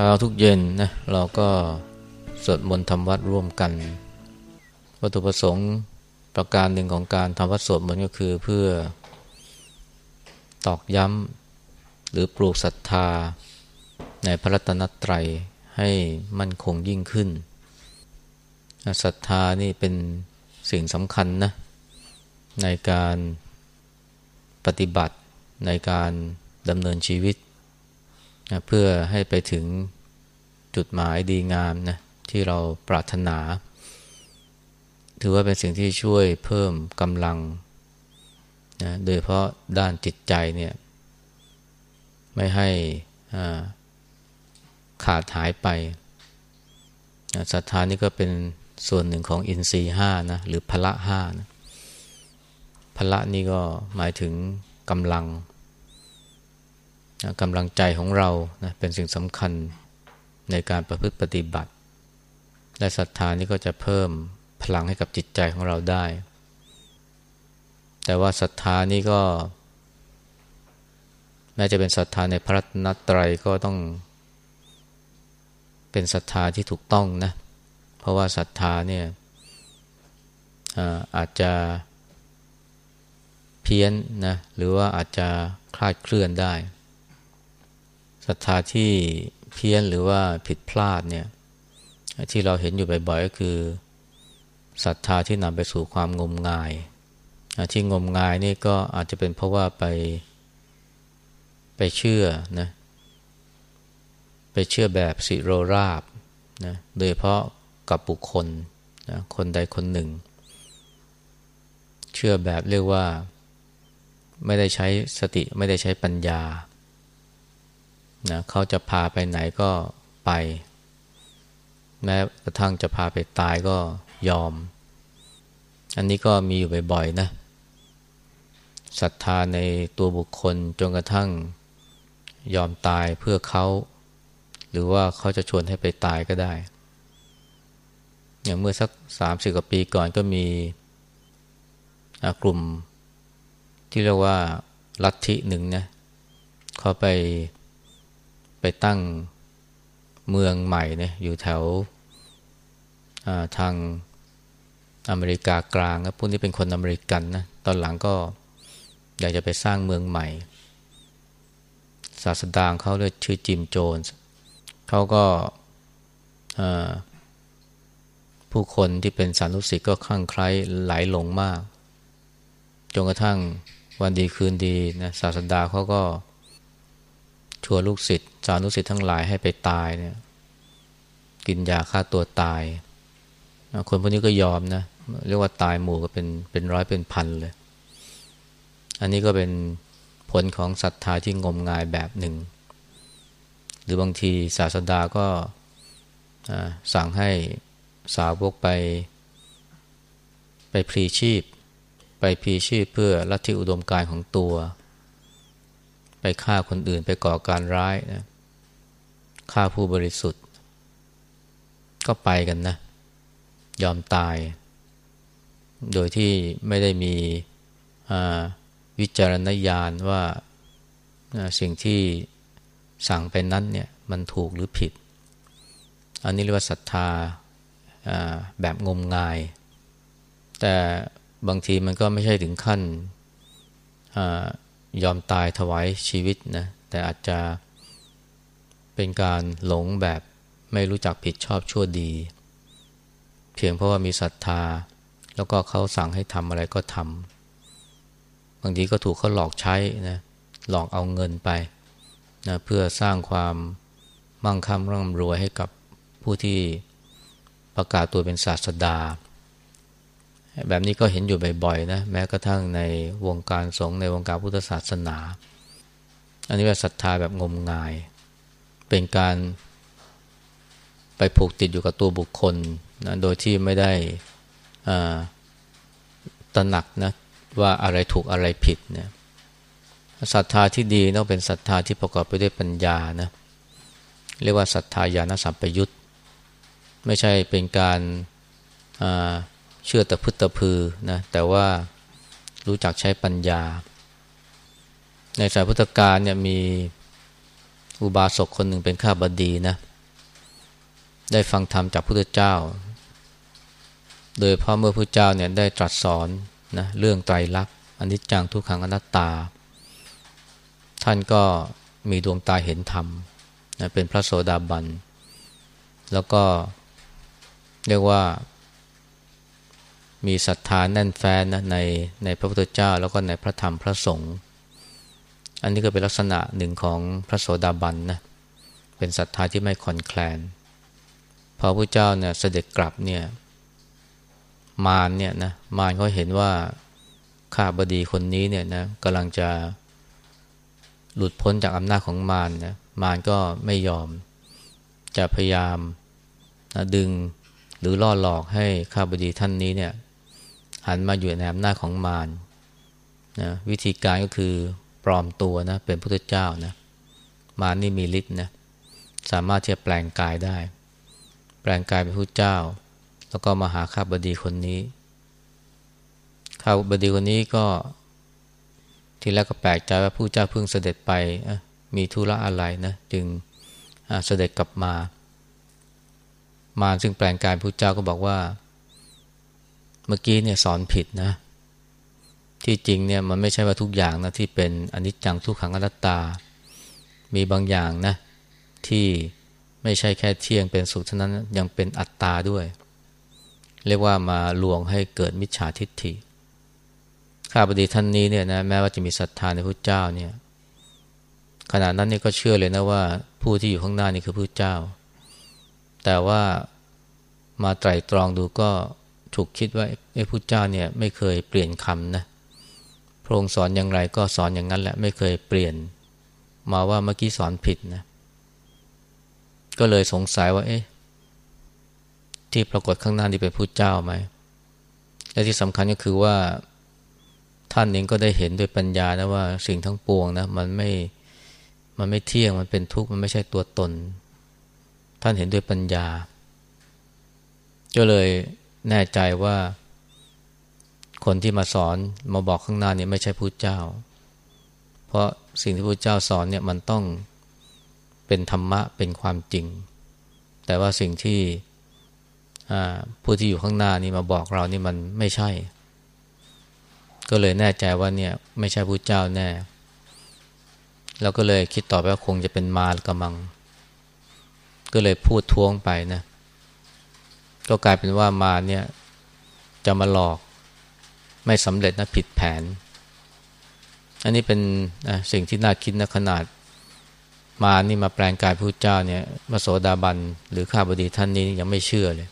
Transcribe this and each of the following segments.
เช้าทุกเย็นนะเราก็สวดมนต์ทำวัดร่วมกัน วัตถุประสงค์ประการหนึ่งของการทำวัดสวดมนต์ก็คือเพื่อตอกย้ำหรือปลูกศรัทธา ในพระรัตนตรัยให้มั่นคงยิ่งขึ้นศรัทธานี่เป็นสิ่งสำคัญนะในการปฏิบัติในการดำเนินชีวิต เพื่อให้ไปถึง จุดหมายดีงามนะที่เราปรารถนา ถือว่าเป็นสิ่งที่ช่วยเพิ่มกำลังนะโดยเพราะด้านจิตใจเนี่ย ไม่ให้ขาดหายไปศรัทธานี่ก็เป็นส่วนหนึ่งของอินทรีห้านะหรือพละห้านะพละนี่ก็หมายถึงกำลังกำลังใจของเรานะเป็นสิ่งสำคัญ ในการประพฤติปฏิบัติ และศรัทธานี่ก็จะเพิ่มพลังให้กับจิตใจของเราได้ แต่ว่าศรัทธานี่ก็ แม้จะเป็นศรัทธาในพระนัตรัยก็ต้อง เป็นศรัทธาที่ถูกต้องนะ เพราะว่าศรัทธาเนี่ยอาจจะเพี้ยนนะหรือว่าอาจจะคลาดเคลื่อนได้ศรัทธาที่ เพี้ยนหรือว่าผิดพลาดเนี่ยที่เราเห็นอยู่บ่อยๆก็คือศรัทธาที่นำไปสู่ความงมงาย ที่งมงายนี่ก็อาจจะเป็นเพราะว่าไปไปเชื่อนะไปเชื่อแบบสิโรราบนะโดยเพราะกับบุคคลนะคนใดคนหนึ่ง เชื่อแบบเรียกว่า ไม่ได้ใช้สติไม่ได้ใช้ปัญญา นะเขาจะพาไปไหนก็ไป แม้กระทั่งจะพาไปตายก็ยอม อันนี้ก็มีอยู่บ่อยๆนะศรัทธาในตัวบุคคลจนกระทั่งยอมตายเพื่อเขา หรือว่าเขาจะชวนให้ไปตายก็ได้ อย่างเมื่อสักสามสิบกว่าปีก่อนก็มีกลุ่มที่เรียกว่าลัทธิหนึ่งนะเขาไป ไปตั้งเมืองใหม่เนี่ยอยู่แถวทางอเมริกากลางนะพวกนี้เป็นคนอเมริกันนะตอนหลังก็อยากจะไปสร้างเมืองใหม่ ศาสดางเขาเรียกชื่อจิมโจนส์เขาก็ผู้คนที่เป็นสารุสิทธ์ก็คลั่งไคล้ไหลหลงมากจนกระทั่งวันดีคืนดีนะศาสดาเขาก็ชวนลูกศิษย์านุศิษย์ทั้งหลายให้ไปตายเนี่ย กินยาฆ่าตัวตาย คนพวกนี้ก็ยอมนะ เรียกว่าตายหมู่ก็เป็นเป็นร้อยเป็นพันเลย อันนี้ก็เป็นผลของศรัทธาที่งมงายแบบหนึ่ง หรือบางทีศาสดาก็สั่งให้สาวกไป ไปพลีชีพ ไปพลีชีพเพื่อลัทธิอุดมการของตัว ไปฆ่าคนอื่นไปก่อการร้ายนะ ฆ่าผู้บริสุทธิ์ ก็ไปกันนะ ยอมตาย โดยที่ไม่ได้มีวิจารณญาณว่าสิ่งที่สั่งไปนั้นเนี่ยมันถูกหรือผิด อันนี้เรียกว่าศรัทธาแบบงมงาย แต่บางทีมันก็ไม่ใช่ถึงขั้นยอมตายถวายชีวิตนะแต่อาจจะ เป็นการหลงแบบไม่รู้จักผิดชอบชั่วดี เพียงเพราะว่ามีศรัทธา แล้วก็เขาสั่งให้ทำอะไรก็ทำบางทีก็ถูกเขาหลอกใช้นะหลอกเอาเงินไปนะเพื่อสร้างความมั่งคั่งร่ำรวยให้กับผู้ที่ประกาศตัวเป็นศาสดา แบบนี้ก็เห็นอยู่บ่อยๆนะแม้กระทั่งในวงการสงฆ์ในวงการพุทธศาสนา อันนี้ว่าศรัทธาแบบงมงาย เป็นการไปผูกติดอยู่กับตัวบุคคลนะโดยที่ไม่ได้ตระหนักนะว่าอะไรถูกอะไรผิดเนี่ยศรัทธาที่ดีต้องเป็นศรัทธาที่ประกอบไปด้วยปัญญานะเรียกว่าศรัทธาญาณสัมปยุตไม่ใช่เป็นการเชื่อแต่พุทธพือนะแต่ว่ารู้จักใช้ปัญญา ในสายพุทธกาลเนี่ยมี อุบาสกคนหนึ่งเป็นข้าบดีนะ ได้ฟังธรรมจากพระพุทธเจ้า โดยพระเมื่อพระเจ้าเนี่ยได้ตรัสสอนนะเรื่องไตรลักษณ์อนิจจังทุกขังอนัตตา ท่านก็มีดวงตาเห็นธรรมนะเป็นพระโสดาบัน แล้วก็เรียกว่ามีศรัทธาแน่นแฟ้นนะในในพระพุทธเจ้าแล้วก็ในพระธรรมพระสงฆ์ อันนี้ก็เป็นลักษณะหนึ่งของพระโสดาบันนะเป็นศรัทธาที่ไม่คอนแคลน พอพระเจ้าเนี่ยเสด็จกลับเนี่ยมารเนี่ยนะมารเขาเห็นว่าข้าบดีคนนี้เนี่ยนะกำลังจะหลุดพ้นจากอำนาจของมารนะมารก็ไม่ยอม จะพยายามนะดึงหรือล่อหลอกให้ข้าบดีท่านนี้เนี่ยหันมาอยู่ในอำนาจของมารนะวิธีการก็คือ ลอมตัวนะเป็นพุทธเจ้านะมานี่มีฤทธิ์นะสามารถที่จะแปลงกายได้ แปลงกายเป็นพุทธเจ้า แล้วก็มาหาข้าบดีคนนี้ข้าบดีคนนี้ก็ทีแรกก็แปลกใจว่าผู้เจ้าเพิ่งเสด็จไปมีธุระอะไรนะจึงเสด็จกลับมา มาซึ่งแปลงกายพระเจ้าก็บอกว่า เมื่อกี้เนี่ยสอนผิดนะ ที่จริงเนี่ยมันไม่ใช่ว่าทุกอย่างนะที่เป็นอนิจจังทุกขังอนัตตา มีบางอย่างนะที่ไม่ใช่แค่เที่ยงเป็นสุขเท่านั้นยังเป็นอัตตาด้วย เรียกว่ามาลวงให้เกิดมิจฉาทิฏฐิข้าพดีท่านนี้เนี่ยนะแม้ว่าจะมีศรัทธาในพระเจ้าเนี่ยขณะนั้นนี่ก็เชื่อเลยนะว่าผู้ที่อยู่ข้างหน้านี่คือพระเจ้า แต่ว่ามาไตรตรองดูก็ถูกคิดว่าไอ้พุทธเจ้าเนี่ยไม่เคยเปลี่ยนคำนะ พระองค์สอนอย่างไรก็สอนอย่างนั้นแหละไม่เคยเปลี่ยน มาว่าเมื่อกี้สอนผิดนะ ก็เลยสงสัยว่า เอ๊ะ ที่ปรากฏข้างหน้านี่เป็นพุทธเจ้าไหมและที่สำคัญก็คือว่าท่านเองก็ได้เห็นด้วยปัญญานะว่าสิ่งทั้งปวงนะมันไม่มันไม่เที่ยงมันเป็นทุกข์มันไม่ใช่ตัวตน ท่านเห็นด้วยปัญญา ก็เลยแน่ใจว่า คนที่มาสอนมาบอกข้างหน้านี่ไม่ใช่พุทธเจ้า เพราะสิ่งที่พุทธเจ้าสอนเนี่ยมันต้องเป็นธรรมะเป็นความจริง แต่ว่าสิ่งที่ผู้ที่อยู่ข้างหน้านี่มาบอกเรานี่มันไม่ใช่ ก็เลยแน่ใจว่าเนี่ยไม่ใช่พุทธเจ้าแน่แล้วก็เลยคิดต่อไปว่าคงจะเป็นมารกำมัง ก็เลยพูดท้วงไปนะ ก็กลายเป็นว่ามาเนี่ยจะมาหลอก ไม่สำเร็จนะผิดแผน อันนี้เป็นสิ่งที่น่าคิดนะขนาดมานี่มาแปลงกายพระเจ้าเนี่ยมาโสดาบันหรือข้าบดีท่านนี้ยังไม่เชื่อเลย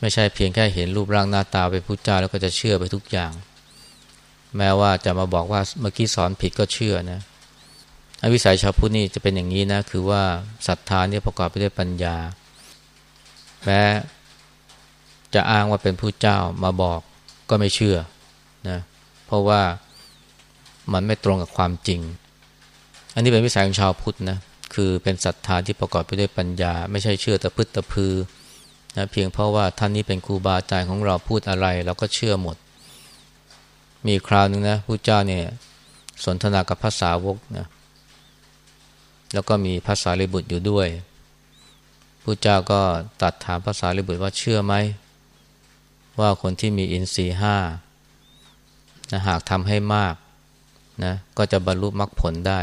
ไม่ใช่เพียงแค่เห็นรูปร่างหน้าตาเป็นพระเจ้าแล้วก็จะเชื่อไปทุกอย่าง แม้ว่าจะมาบอกว่าเมื่อกี้สอนผิดก็เชื่อนะอวิสัยชาวพุทธนี่จะเป็นอย่างนี้นะ คือว่าศรัทธานี่ประกอบไปด้วยปัญญาแม้จะอ้างว่าเป็นผู้เจ้ามาบอก ก็ไม่เชื่อนะเพราะว่ามันไม่ตรงกับความจริง อันนี้เป็นวิสัยของชาวพุทธนะคือเป็นศรัทธาที่ประกอบไปด้วยปัญญา ไม่ใช่เชื่อแต่พึ่ตะพือนะเพียงเพราะว่าท่านนี้เป็นครูบาอาจารย์ของเราพูดอะไรเราก็เชื่อหมด มีคราวหนึ่งนะผู้เจ้าเนี่ยสนทนากับภาษาวกนะแล้วก็มีภาษาลิบุตรอยู่ด้วยพระเจ้าก็ตัดถามภาษาลิบุตรว่าเชื่อไหม ว่าคนที่มีอินทรีห้านะหากทำให้มากนะก็จะบรรลุมรรคผลได้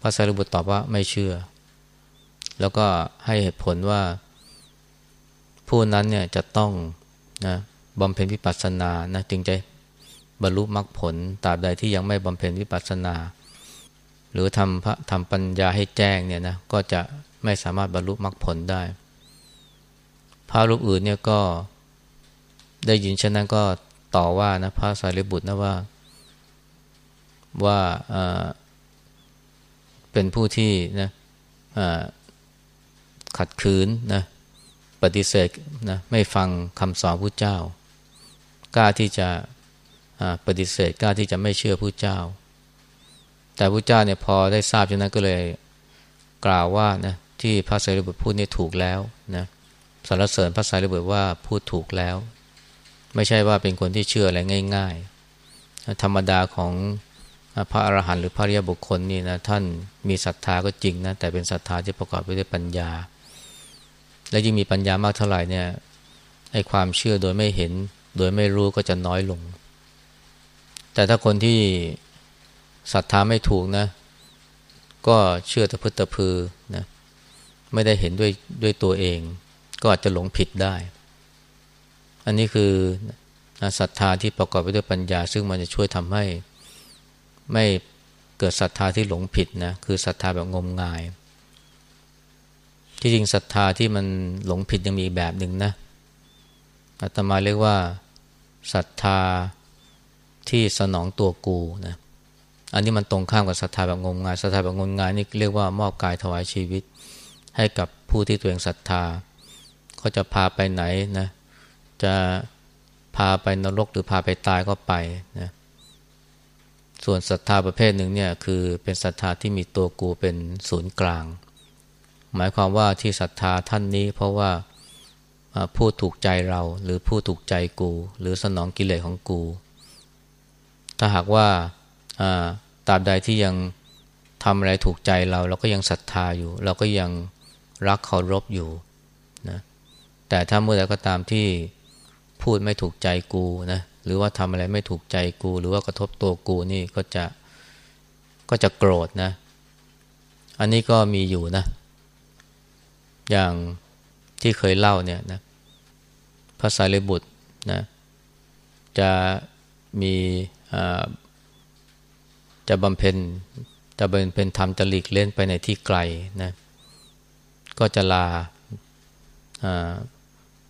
พระสารีบุตรตอบว่าไม่เชื่อ แล้วก็ให้เหตุผลว่า ผู้นั้นเนี่ยจะต้องนะบำเพ็ญวิปัสสนานะจึงจะบรรลุมรรคผลตราบใดที่ยังไม่บำเพ็ญวิปัสสนา หรือทำพระทำปัญญาให้แจ้งเนี่ยนะก็จะไม่สามารถบรรลุมรรคผลได้ พระรูปอื่นเนี่ยก็ ได้ยินเช่นนั้นก็ต่อว่านะพระสารีบุตรนะว่า ว่าเป็นผู้ที่นะขัดขืนนะปฏิเสธนะไม่ฟังคำสอนผู้เจ้า กล้าที่จะปฏิเสธกล้าที่จะไม่เชื่อผู้เจ้า แต่ผู้เจ้าเนี่ยพอได้ทราบเช่นนั้นก็เลยกล่าวว่านะที่พระสารีบุตรพูดนี่ถูกแล้วนะสรรเสริญพระสารีบุตรว่าพูดถูกแล้ว ไม่ใช่ว่าเป็นคนที่เชื่ออะไรง่าย ๆ ธรรมดาของพระอรหันต์หรือพระริยบุคคลนี่นะท่านมีศรัทธาก็จริงนะแต่เป็นศรัทธาที่ประกอบไปด้วยปัญญา และยิ่งมีปัญญามากเท่าไหร่เนี่ยไอ้ความเชื่อโดยไม่เห็น โดยไม่รู้ก็จะน้อยลง แต่ถ้าคนที่ศรัทธาไม่ถูกนะ ก็เชื่อตะพึตะพือนะไม่ได้เห็นด้วยด้วยตัวเอง ก็อาจจะหลงผิดได้ อันนี้คือศรัทธาที่ประกอบไปด้วยปัญญา ซึ่งมันจะช่วยทำให้ไม่เกิดศรัทธาที่หลงผิดนะคือศรัทธาแบบงมงาย ที่จริงศรัทธาที่มันหลงผิดยังมีแบบหนึ่งนะอาตมาเรียกว่าศรัทธาที่สนองตัวกูนะอันนี้มันตรงข้ามกับศรัทธาแบบงมงายศรัทธาแบบงมงายนี่เรียกว่ามอบกายถวายชีวิต ให้กับผู้ที่ตัวเองศรัทธาเขาจะพาไปไหนนะ จะพาไปนรกหรือพาไปตายก็ไปนะส่วนศรัทธาประเภทหนึ่งเนี่ยคือเป็นศรัทธาที่มีตัวกูเป็นศูนย์กลาง หมายความว่าที่ศรัทธาท่านนี้ เพราะว่าผู้ถูกใจเราหรือผู้ถูกใจกู หรือสนองกิเลสของกู ถ้าหากว่าตราบใดที่ยังทำอะไรถูกใจเรา เราก็ยังศรัทธาอยู่ เราก็ยังรักเคารพอยู่นะแต่ถ้าเมื่อใดก็ตามที่ พูดไม่ถูกใจกูนะหรือว่าทำอะไรไม่ถูกใจกู หรือว่ากระทบตัวกูนี่ก็จะก็จะโกรธนะ อันนี้ก็มีอยู่นะ อย่างที่เคยเล่าเนี่ยนะพระสารีบุตรนะจะมีจะบำเพ็ญจะเป็นเป็นธรรมจะหลีกเล่นไปในที่ไกลนะก็จะลา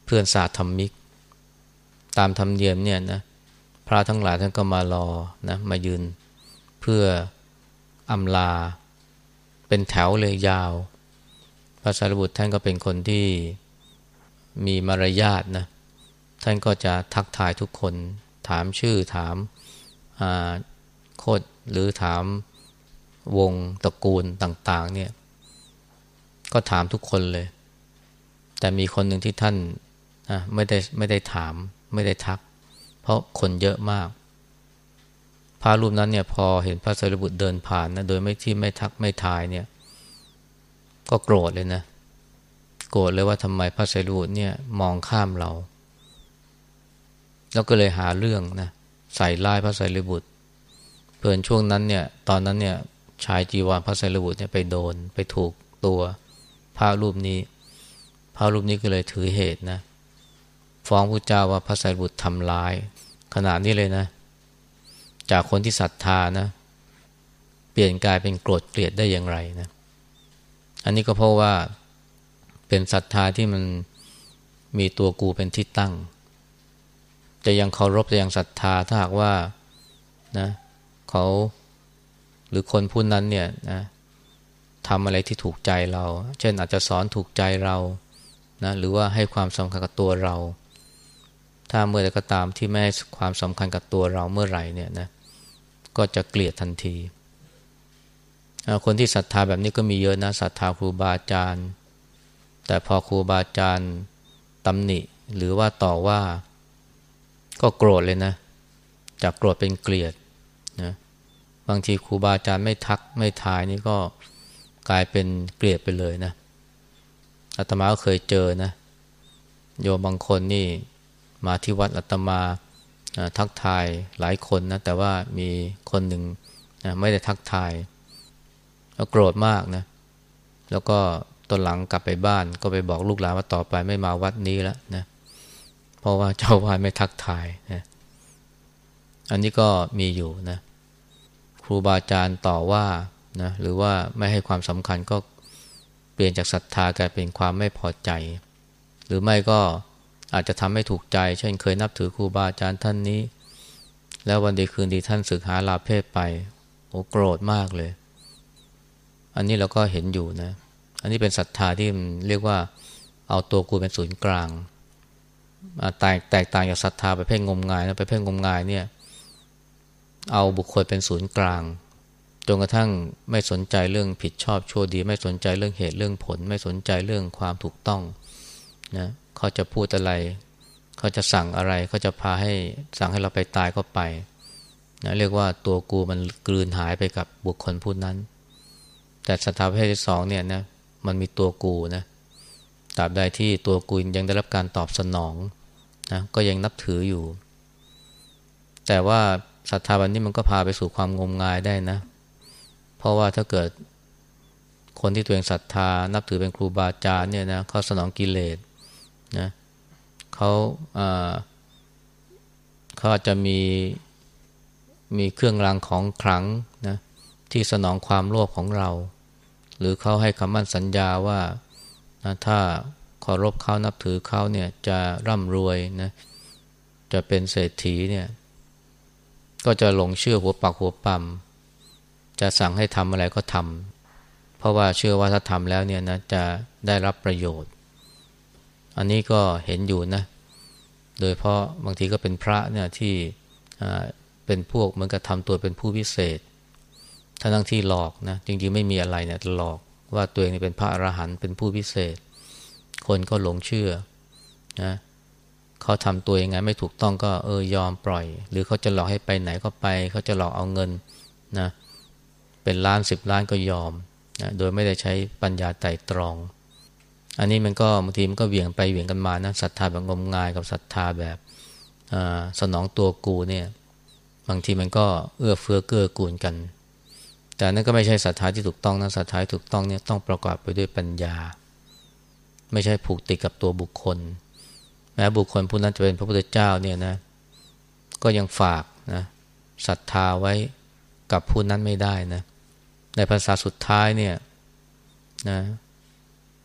เพื่อนสาธรรมิก ตามธรรมเนียมเนี่ยนะพระทั้งหลายท่านก็มารอนะมายืนเพื่ออำลา เป็นแถวเลยยาว พระสารีบุตรท่านก็เป็นคนที่มีมารยาทนะท่านก็จะทักทายทุกคน ถามชื่อถามโคดหรือถามวงตระกูลต่าง ๆ เนี่ย ก็ถามทุกคนเลย แต่มีคนหนึ่งที่ท่านไม่ได้ไม่ได้ถาม ไม่ได้ทัก เพราะคนเยอะมาก พระรูปนั้นเนี่ยพอเห็นพระสารีบุตรเดินผ่านนะโดยไม่ที่ไม่ทักไม่ทายเนี่ย ก็โกรธเลยนะ โกรธเลยว่าทำไมพระสารีบุตรเนี่ยมองข้ามเรา แล้วก็เลยหาเรื่องนะใส่ร้ายพระสารีบุตรเพื่อนช่วงนั้นเนี่ย ตอนนั้นเนี่ยชายจีวรพระสารีบุตรเนี่ยไปโดนไปถูกตัวพระรูปนี้พระรูปนี้ก็เลยถือเหตุนะ ฟ้องพระเจ้าว่าพระสารีบุตรทำร้าย ขนาดนี้เลยนะ จากคนที่ศรัทธานะ เปลี่ยนกลายเป็นโกรธเกลียดได้อย่างไรนะ อันนี้ก็เพราะว่าเป็นศรัทธาที่มันมีตัวกูเป็นที่ตั้ง จะยังเคารพจะยังศรัทธาถ้าหากว่านะเขาหรือคนผู้นั้นเนี่ยนะทำอะไรที่ถูกใจเรา เช่นอาจจะสอนถูกใจเรานะหรือว่าให้ความสำคัญกับตัวเรา ถ้าเมื่อใดก็ตามที่ไม่ให้ความสำคัญกับตัวเราเมื่อไหร่เนี่ยนะก็จะเกลียดทันที คนที่ศรัทธาแบบนี้ก็มีเยอะนะศรัทธาครูบาอาจารย์ แต่พอครูบาอาจารย์ตำหนิ หรือว่าต่อว่า ก็โกรธเลยนะจากโกรธเป็นเกลียดนะบางทีครูบาอาจารย์ไม่ทักไม่ทายนี่ก็กลายเป็นเกลียดไปเลยนะอาตมาก็เคยเจอนะโยมบางคนนี่ มาที่วัดอัตมาทักทายหลายคนนะแต่ว่ามีคนหนึ่งไม่ได้ทักทายแล้วโกรธมากนะ แล้วก็ตอนหลังกลับไปบ้านก็ไปบอกลูกหลานว่าต่อไปไม่มาวัดนี้แล้วนะเพราะว่าเจ้าวาดไม่ทักทายนะอันนี้ก็มีอยู่นะ ครูบาอาจารย์ต่อว่านะหรือว่าไม่ให้ความสำคัญก็เปลี่ยนจากศรัทธากลายเป็นความไม่พอใจ หรือไม่ก็ อาจจะทำให้ถูกใจ เช่นเคยนับถือครูบาอาจารย์ท่านนี้ แล้ววันดีคืนดีท่านสึกหาลาเพศไปโอ้โกรธมากเลย อันนี้เราก็เห็นอยู่นะ อันนี้เป็นศรัทธาที่เรียกว่า เอาตัวกูเป็นศูนย์กลางแตกแตกต่างจากศรัทธาไปเพ่งงมงายนะไปเพ่งงมงายเนี่ย เอาบุคคลเป็นศูนย์กลางจนกระทั่งไม่สนใจเรื่องผิดชอบชั่วดี ไม่สนใจเรื่องเหตุเรื่องผล ไม่สนใจเรื่องความถูกต้องนะ เขาจะพูดอะไร เขาจะสั่งอะไร เขาจะพาให้สั่งให้เราไปตายก็ไปนะเรียกว่าตัวกูมันกลืนหายไปกับบุคคลผู้นั้น แต่ศรัทธาเภทที่สองเนี่ยนะมันมีตัวกูนะตราบใดที่ตัวกูยังได้รับการตอบสนองนะก็ยังนับถืออยู่ แต่ว่าศรัทธาแบบนี้มันก็พาไปสู่ความงมงายได้นะ เพราะว่าถ้าเกิดคนที่ตัวเองศรัทธา นับถือเป็นครูบาอาจารย์เนี่ยนะเขาสนองกิเลส นะเขาเขาอาจจะมีมีเครื่องรางของขลังนะที่สนองความโลภของเรา หรือเขาให้คำมั่นสัญญาว่านะถ้าเคารพเขานับถือเขาเนี่ยจะร่ำรวยนะจะเป็นเศรษฐีเนี่ยก็จะหลงเชื่อหัวปักหัวปั๊มจะสั่งให้ทำอะไรก็ทำเพราะว่าเชื่อว่าถ้าทำแล้วเนี่ยนะจะได้รับประโยชน์ อันนี้ก็เห็นอยู่นะ โดยเพราะบางทีก็เป็นพระเนี่ยที่เป็นพวกเหมือนกับทำตัวเป็นผู้พิเศษทั้งที่หลอกนะจริงๆไม่มีอะไรเนี่ยหลอกว่าตัวเองเป็นพระอรหันต์เป็นผู้พิเศษ คนก็หลงเชื่อนะเขาทำตัวยังไงไม่ถูกต้องก็เออยอมปล่อย หรือเขาจะหลอกให้ไปไหนก็ไป เขาจะหลอกเอาเงินนะเป็นล้านสิบล้านก็ยอมนะโดยไม่ได้ใช้ปัญญาไต่ตรอง อันนี้มันก็บางทีมันก็เหวี่ยงไปเหวี่ยงกันมานะศรัทธาแบบงมงายกับศรัทธาแบบสนองตัวกูเนี่ยบางทีมันก็เอื้อเฟื้อเกื้อกูลกัน แต่นั่นก็ไม่ใช่ศรัทธาที่ถูกต้องนะศรัทธาถูกต้องเนี่ยต้องประกอบไปด้วยปัญญา ไม่ใช่ผูกติดกับตัวบุคคล แม้บุคคลผู้นั้นจะเป็นพระพุทธเจ้าเนี่ยนะก็ยังฝากนะศรัทธาไว้กับผู้นั้นไม่ได้นะในภาษาสุดท้ายเนี่ยนะ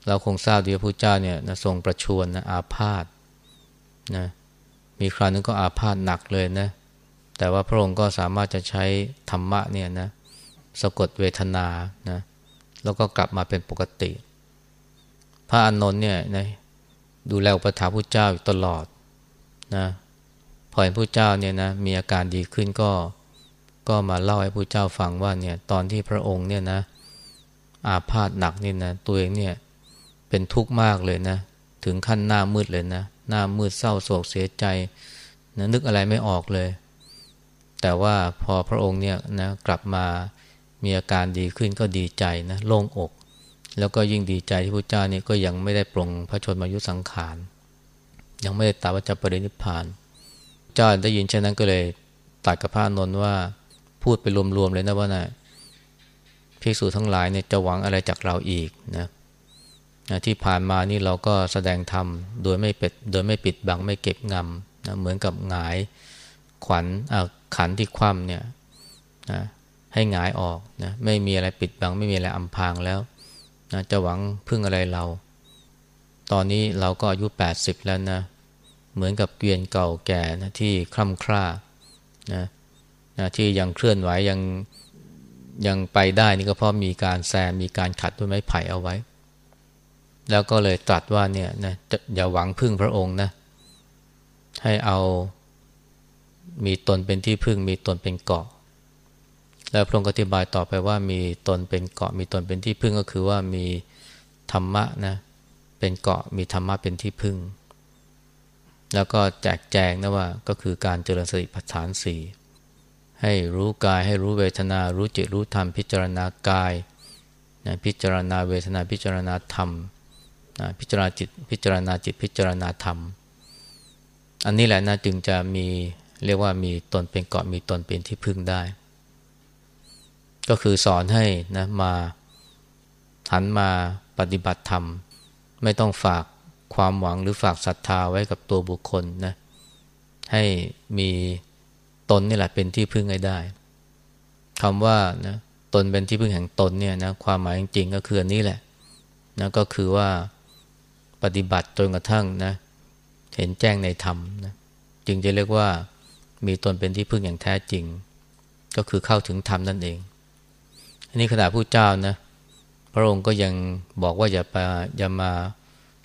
เราคงทราบดีว่าพระเจ้าเนี่ยนะทรงประชวรนะอาพาธนะมีคราวนึงก็อาพาธหนักเลยนะ แต่ว่าพระองค์ก็สามารถจะใช้ธรรมะเนี่ยนะสะกดเวทนานะแล้วก็กลับมาเป็นปกติ พระอานนท์เนี่ยนะดูแลอุปถัมภ์พระเจ้าอยู่ตลอดนะพอเห็นพระเจ้าเนี่ยนะมีอาการดีขึ้นก็ก็มาเล่าให้พระเจ้าฟังว่าเนี่ยตอนที่พระองค์เนี่ยนะอาพาธหนักนี่นะตัวเองเนี่ย เป็นทุกข์มากเลยนะ ถึงขั้นหน้ามืดเลยนะ หน้ามืดเศร้าโศกเสียใจนะนึกอะไรไม่ออกเลย แต่ว่าพอพระองค์เนี่ยนะกลับมามีอาการดีขึ้นก็ดีใจนะโล่งอก แล้วก็ยิ่งดีใจที่พระเจ้านี่ก็ยังไม่ได้ปรงพระชนมายุสังขาร ยังไม่ได้ตรัสว่าจปรินิพพาน เจ้าได้ยินเช่นนั้นก็เลยตัดกับพระนนท์ว่าพูดไปรวมๆเลยนะว่านะภิกษุทั้งหลายเนี่ยจะหวังอะไรจากเราอีกนะ ที่ผ่านมานี่เราก็แสดงธรรมโดยไม่ปิดโดยไม่ปิดบังไม่เก็บงำนะเหมือนกับหงายขวัญขันที่คว่ำเนี่ยนะให้หงายออกนะไม่มีอะไรปิดบังไม่มีอะไรอำพรางแล้วนะจะหวังพึ่งอะไรเรา ตอนนี้เราก็อายุแปดสิบแล้วนะเหมือนกับเกวียนเก่าแก่นะที่คล่ำคร่านะนะที่ยังเคลื่อนไหวยังยังไปได้นี่ก็เพราะมีการแซมมีการขัดด้วยไม้ไผ่เอาไว้ แล้วก็เลยตรัสว่าเนี่ยนะอย่าหวังพึ่งพระองค์นะให้เอามีตนเป็นที่พึ่ง มีตนเป็นเกาะ แล้วพระองค์อธิบายต่อไปว่ามีตนเป็นเกาะ มีตนเป็นที่พึ่งก็คือว่ามีธรรมะนะเป็นเกาะมีธรรมะเป็นที่พึ่ง แล้วก็แจกแจงนะว่าก็คือการเจริญสติปัฏฐานสี่ให้รู้กายให้รู้เวทนา รู้จิตรู้ธรรมพิจารณากายนะพิจารณาเวทนาพิจารณาธรรม พิจารณาจิต พิจารณาจิต พิจารณาธรรม อันนี้แหละนะจึงจะมีเรียกว่ามีตนเป็นเกาะมีตนเป็นที่พึ่งได้ ก็คือสอนให้นะมาหันมาปฏิบัติธรรม ไม่ต้องฝากความหวังหรือฝากศรัทธาไว้กับตัวบุคคลนะให้มีตนนี่แหละเป็นที่พึ่งให้ได้คำว่านะตนเป็นที่พึ่งแห่งตนเนี่ยนะความหมายจริงๆก็คืออันนี้แหละนะก็คือว่า ปฏิบัติจนกระทั่งนะเห็นแจ้งในธรรมนะจึงจะเรียกว่ามีตนเป็นที่พึ่งอย่างแท้จริง ก็คือเข้าถึงธรรมนั่นเอง อันนี้ขณะผู้เจ้านะพระองค์ก็ยังบอกว่าอย่าไปอย่ามา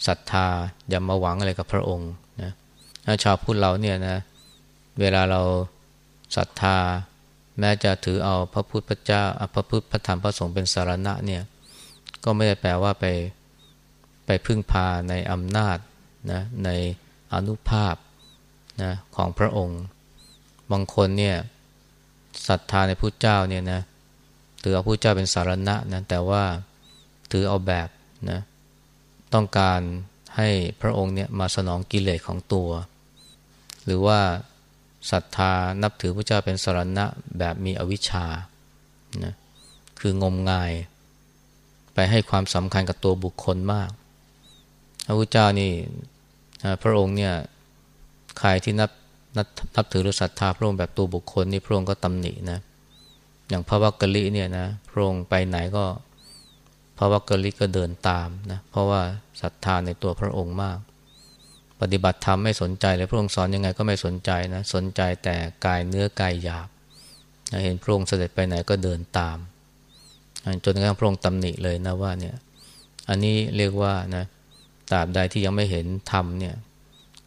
ศรัทธา อย่ามาหวังอะไรกับพระองค์นะชาวพุทธเราเนี่ยนะเวลาเราศรัทธา แม้จะถือเอาพระพุทธเจ้าพระพุทธพระธรรมพระสงฆ์เป็นสารณะเนี่ยก็ไม่ได้แปลว่าไป ไปพึ่งพาในอำนาจนะในอนุภาพนะของพระองค์ บางคนเนี่ยศรัทธาในพุทธเจ้าเนี่ยนะถือเอาพุทธเจ้าเป็นสารณะนะแต่ว่าถือเอาแบบนะต้องการให้พระองค์เนี่ยมาสนองกิเลสของตัว หรือว่าศรัทธานับถือพระเจ้าเป็นสารณะแบบมีอวิชชานะคืองมงาย ไปให้ความสำคัญกับตัวบุคคลมาก ระพุทธเจ้านี่พระองค์เนี่ยใครที่นับนับนับถือหรือศรัทธาพระองค์แบบตัวบุคคลนี่พระองค์ก็ตำหนินะ อย่างพระวักกะลิเนี่ยนะพระองค์ไปไหนก็พระวักกะลิก็เดินตามนะเพราะว่าศรัทธาในตัวพระองค์มาก ปฏิบัติธรรมไม่สนใจเลยพระองค์สอนยังไงก็ไม่สนใจนะสนใจแต่กายเนื้อกายหยาบเห็นพระองค์เสด็จไปไหนก็เดินตามจนกระทั่งพระองค์ตำหนิเลยนะว่าเนี่ยอันนี้เรียกว่านะ ตราบใดที่ยังไม่เห็นธรรมเนี่ย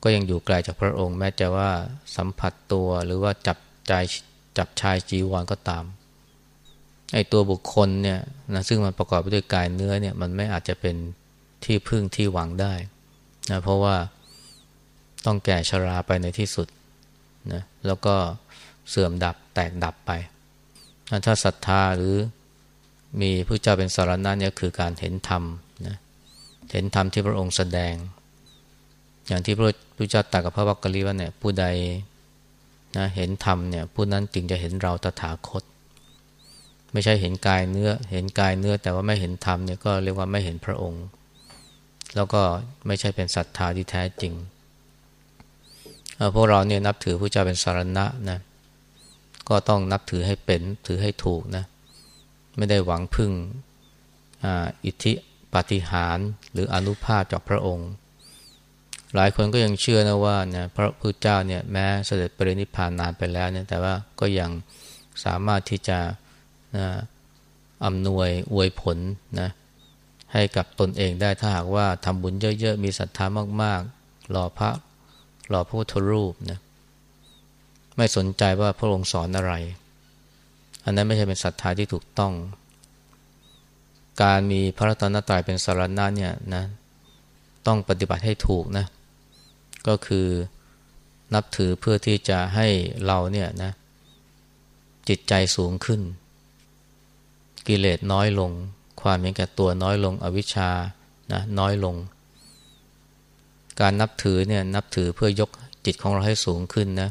ก็ยังอยู่ไกลจากพระองค์ แม้จะว่าสัมผัสตัวหรือว่าจับใจจับชายจีวรก็ตามไอ้ตัวบุคคลเนี่ยนะซึ่งมันประกอบไปด้วยกายเนื้อเนี่ยมันไม่อาจจะเป็นที่พึ่งที่หวังได้นะเพราะว่าต้องแก่ชราไปในที่สุดนะแล้วก็เสื่อมดับแตกดับไป ถ้าศรัทธาหรือมีพระเจ้าเป็นสารณะเนี่ยคือการเห็นธรรม เห็นธรรมที่พระองค์แสดง อย่างที่พระพุทธเจ้าตรัสกับพระวักกะลีว่าเนี่ยผู้ใดนะเห็นธรรมเนี่ยผู้นั้นจึงจะเห็นเราตถาคต ไม่ใช่เห็นกายเนื้อ เห็นกายเนื้อ แต่ว่าไม่เห็นธรรมเนี่ยก็เรียกว่าไม่เห็นพระองค์ แล้วก็ไม่ใช่เป็นศรัทธาที่แท้จริงพวกเราเนี่ยนับถือพระเจ้าเป็นสารณะนะก็ต้องนับถือให้เป็นถือให้ถูกนะไม่ได้หวังพึ่งอิทธิ ปฏิหารหรืออนุภาพจากพระองค์ หลายคนก็ยังเชื่อนะว่าเนี่ยพระพุทธเจ้าเนี่ยแม้เสด็จปรินิพพานนานไปแล้วเนี่ยแต่ว่าก็ยังสามารถที่จะนะอำนวยอวยผลนะให้กับตนเองได้ถ้าหากว่าทำบุญเยอะๆ มีศรัทธามากๆรอพระรอพระพุทธรูปนะไม่สนใจว่าพระองค์สอนอะไร อันนั้นไม่ใช่เป็นศรัทธาที่ถูกต้อง การมีพระรัตนตรัยเป็นสารณะเนี่ยนะต้องปฏิบัติให้ถูกนะก็คือนับถือเพื่อที่จะให้เราเนี่ยนะจิตใจสูงขึ้น กิเลสน้อยลง ความเห็นแก่ตัวน้อยลงอวิชชานะน้อยลง การนับถือเนี่ยนับถือเพื่อยกจิตของเราให้สูงขึ้นนะ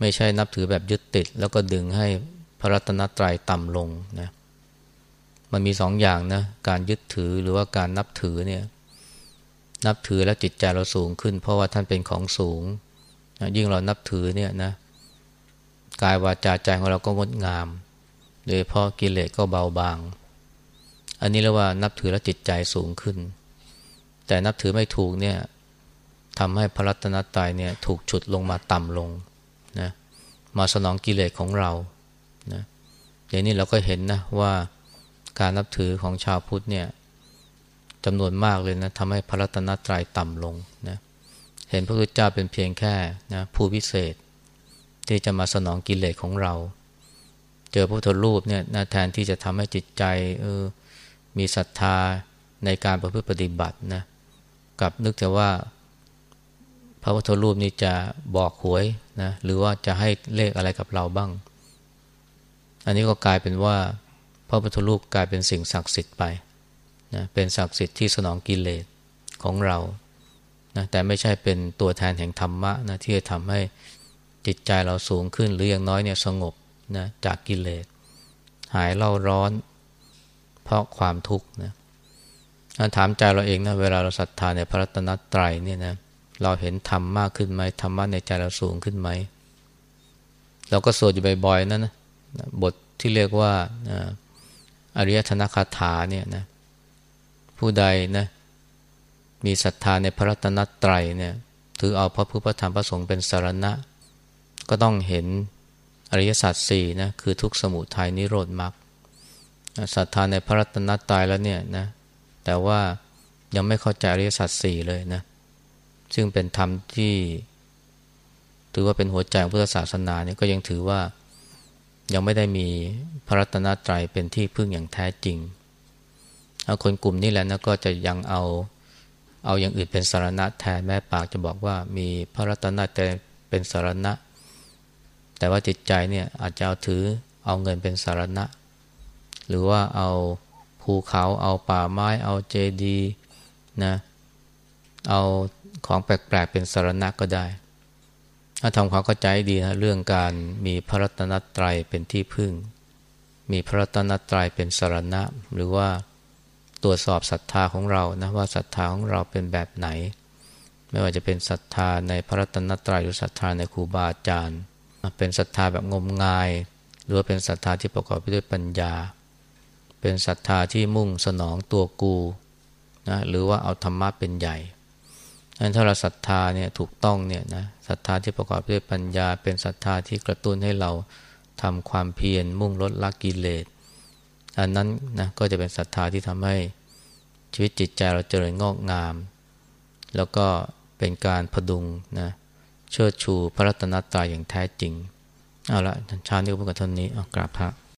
ไม่ใช่นับถือแบบยึดติด แล้วก็ดึงให้พระรัตนตรัยต่ำลงนะ มันมีสองอย่างนะการยึดถือหรือว่าการนับถือเนี่ยนับถือแล้วจิตใจเราสูงขึ้น เพราะว่าท่านเป็นของสูง ยิ่งเรานับถือเนี่ยนะกายวาจาใจของเราก็งดงาม โดยเพราะกิเลสก็เบาบาง อันนี้เรียกว่านับถือแล้วจิตใจสูงขึ้น แต่นับถือไม่ถูกเนี่ยทำให้พระรัตนตรัยเนี่ยถูกฉุดลงมาต่ำลงนะมาสนองกิเลสของเรานะอย่างนี้เราก็เห็นนะว่า การนับถือของชาวพุทธเนี่ยจำนวนมากเลยนะทำให้พระรัตนตรัยต่ำลงนะเห็นพระพุทธเจ้าเป็นเพียงแค่นะผู้พิเศษ ที่จะมาสนองกิเลสของเรา เจอพระพุทธรูปเนี่ยนะแทนที่จะทำให้จิตใจเออมีศรัทธาในการประพฤติปฏิบัตินะกับนึกแต่ว่า พระพุทธรูปนี้จะบอกหวยนะหรือว่าจะให้เลขอะไรกับเราบ้าง อันนี้ก็กลายเป็นว่า ระพุทธรูปกลายเป็นสิ่งศักดิ์สิทธิ์ไปนะเป็นศักดิ์สิทธิ์ที่สนองกิเลสของเรานะแต่ไม่ใช่เป็นตัวแทนแห่งธรรมะนะที่จะทำให้จิตใจเราสูงขึ้นหรืออย่างน้อยเนี่ยสงบนะจากกิเลส หายเล่าร้อน เพราะความทุกข์นะถามใจเราเองนะเวลาเราศรัทธาในพระรัตนตรัยเนี่ยนะเราเห็นธรรมมากขึ้นไหมธรรมะในใจเราสูงขึ้นไหมเราก็สวดอยู่บ่อยๆนั่นนะบทที่เรียกว่า อริยธนคาถาเนี่ยนะผู้ใดนะมีศรัทธาในพระรัตนตรัยเนี่ยถือเอาพระพุทธธรรมพระสงฆ์เป็นสารณะ ก็ต้องเห็นอริยสัจสี่นะคือทุกสมุทัยนิโรธมรรคศรัทธาในพระรัตนตรัยแล้วเนี่ยนะแต่ว่ายังไม่เข้าใจอริยสัจสี่เลยนะซึ่งเป็นธรรมที่ ถือว่าเป็นหัวใจของพุทธศาสนาเนี่ยก็ยังถือว่า ยังไม่ได้มีพระรัตนตรัยเป็นที่พึ่งอย่างแท้จริงเอาคนกลุ่มนี้แหละนะก็จะยังเอาเอาอย่างอื่นเป็นสารณะแทนแม่ปากจะบอกว่ามีพระรัตนตรัยเป็นสารณะ แต่ว่าจิตใจเนี่ยอาจจะเอาถือเอาเงินเป็นสารณะ หรือว่าเอาภูเขาเอาป่าไม้เอาเจดีย์นะเอาของแปลกๆเป็นสารณะก็ได้ ทำความเข้าใจดีนะเรื่องการมีพระรัตนตรัยเป็นที่พึ่ง มีพระรัตนตรัยเป็นสารณะ หรือว่าตรวจสอบศรัทธาของเรานะว่าศรัทธาของเราเป็นแบบไหน ไม่ว่าจะเป็นศรัทธาในพระรัตนตรัยหรือศรัทธาในครูบาอาจารย์ เป็นศรัทธาแบบงมงาย หรือว่าเป็นศรัทธาที่ประกอบไปด้วยปัญญา เป็นศรัทธาที่มุ่งสนองตัวกูนะหรือว่าเอาธรรมะเป็นใหญ่ อันถ้าเราศรัทธาเนี่ยถูกต้องเนี่ยนะศรัทธาที่ประกอบด้วยปัญญา เป็นศรัทธาที่กระตุ้นให้เราทำความเพียรมุ่งลดละกิเลสอันนั้นนะก็จะเป็นศรัทธาที่ทำให้ชีวิตจิตใจเราเจริญงอกงาม แล้วก็เป็นการพดุงนะเชิดชูพระรัตนตรัยอย่างแท้จริง เอาละชาตินี้ก็พูดกันเท่านี้เอากราบพระ